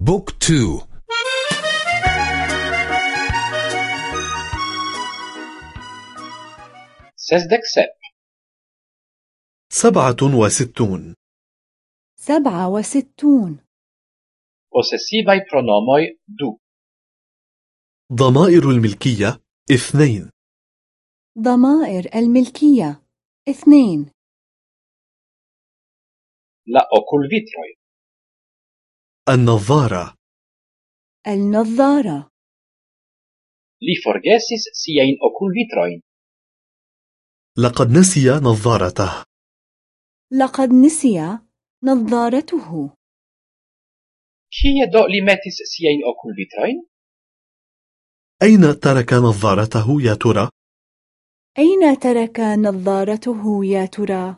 book two. sesdek sep سبعة وستون. سبعة وستون. Posesivaj pronomoj du ضمائر الملكية اثنين. ضمائر الملكية اثنين. La okulvitroj النظارة. النظارة. Li forgesis siajn okulvitrojn. لقد نسي نظارته. لقد نسي نظارته. Kie do li metis siajn okulvitrojn? أين ترك نظارته يا ترى؟ أين ترك نظارته يا ترى؟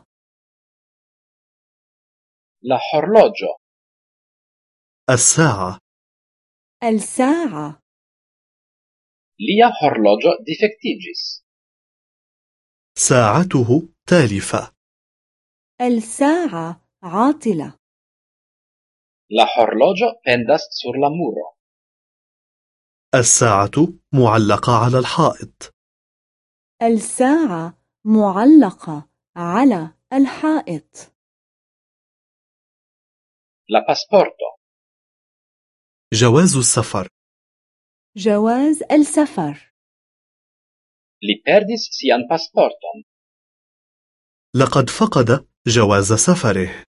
la horloĝo. الساعة. الساعة. Lia horloĝo difektiĝis. ساعته تالفة. الساعة عاطلة. La horloĝo pendas sur la muro. الساعة معلقة على الحائط. الساعة معلقة على الحائط. La pasporto. جواز السفر. جواز السفر. Li perdis sian pasporton. لقد فقد جواز سفره.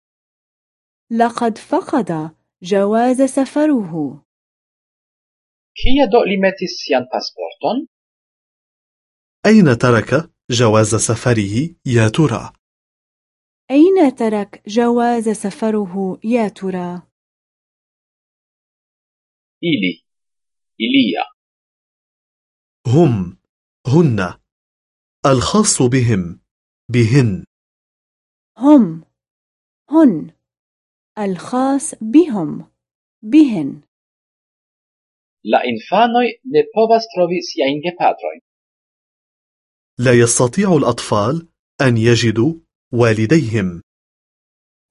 لقد فقد جواز سفره. Kie do li metis sian pasporton? أين ترك جواز سفره يا ترى؟ أين ترك جواز سفره يا ترى؟ Ili ilia هم هن. الخاص بهم بهن. هم هن. الخاص بهم بهن. La infanoj ne povas trovi siajn gepatrojn. لا يستطيع الأطفال أن يجدوا والديهم.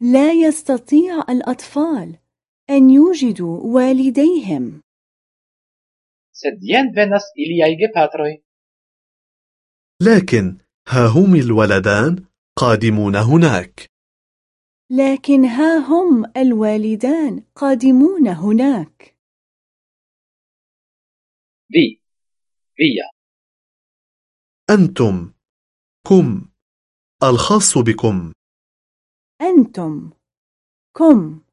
لا يستطيع الأطفال أن يوجدوا والديهم. Sed jen venas iliaj gepatroj. لكن ها هم الولدان قادمون هناك. لكن ها هم الوالدان قادمون هناك. Vi. Via. أنتم. كم. الخاص بكم. أنتم. كم.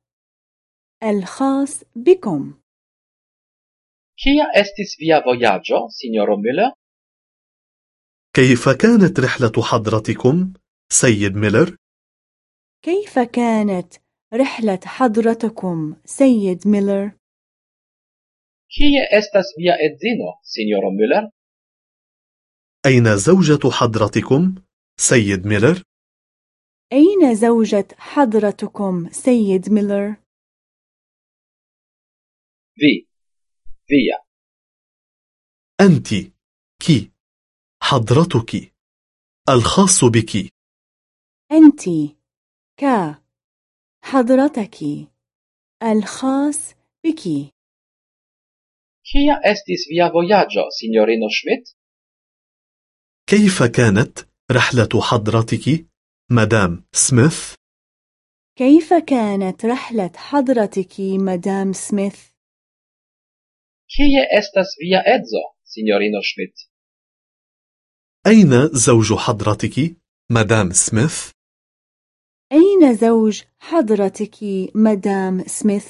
الخاص بكم kia estis via vojaĝo sinjoro Müller كيف كانت رحلة حضرتكم سيد ميلر؟ كيف كانت رحلة حضرتكم سيد ميلر؟ kie estas via edzino sinjoro Müller أين زوجة حضرتكم سيد ميلر؟ أين زوجة حضرتكم سيد ميلر؟ Vi via أنت كي حضرتك الخاص بك أنت ك حضرتك الخاص بك kia estis via vojaĝo sinjorino Schmidt كيف كانت رحلة حضرتك مدام سميث؟ كيف كانت رحلة حضرتك مدام سميث؟ Kie estas via edzo sinjorino Schmidt أين زوج حضرتك مدام سميث؟ أين زوج حضرتك مدام سميث؟